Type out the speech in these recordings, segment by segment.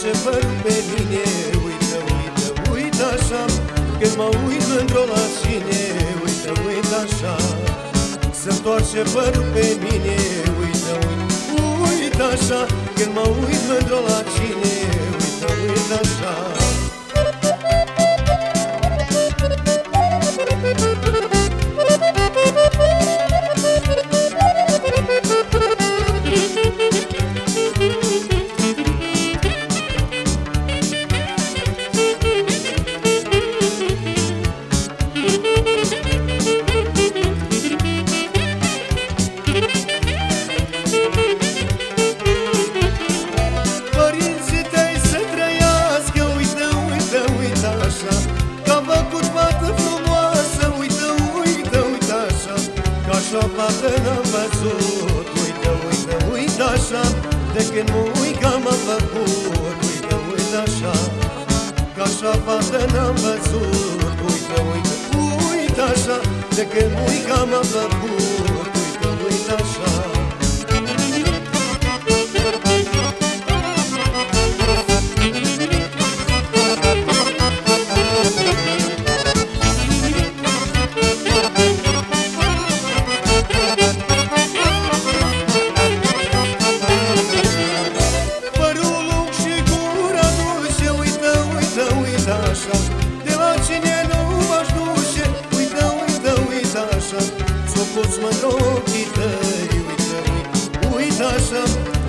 se văd pe mine Uită, uită, uită așa. Când mă uit într-o la sine Uită, uită așa. Se întoarce părul pe mine Uită, uită, uită așa. Când mă uit într-o la cine așa fată n-am văzut. Uită, uită, uită așa De când muica m-a făcut. Uită, uită așa Că așa fată n-am văzut. Uită, uită, uită așa De când muica m-a făcut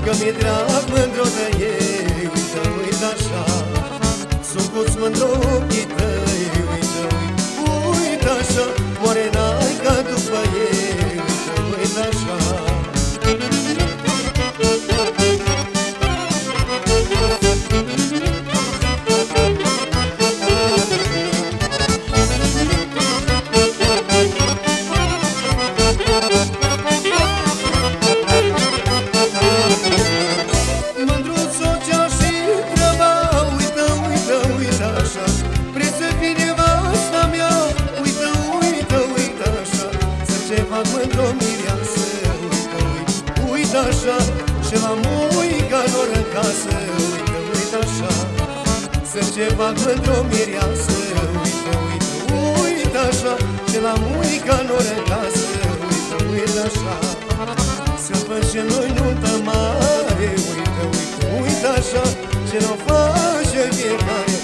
Că mi-e drag mândro de ei Uită, uită așa. S-o pus mândr ochii tăi fac mândr-o mireasă Uită, uită, uită așa. Și la muica lor în casă Uită, uită așa. Să ce fac mândr-o mireasă Uită, uită, uită așa. Și la muica lor în casă Uită, uită așa. Să facem noi nuntă mare Uită, uită, uită așa. Ce n-o face fiecare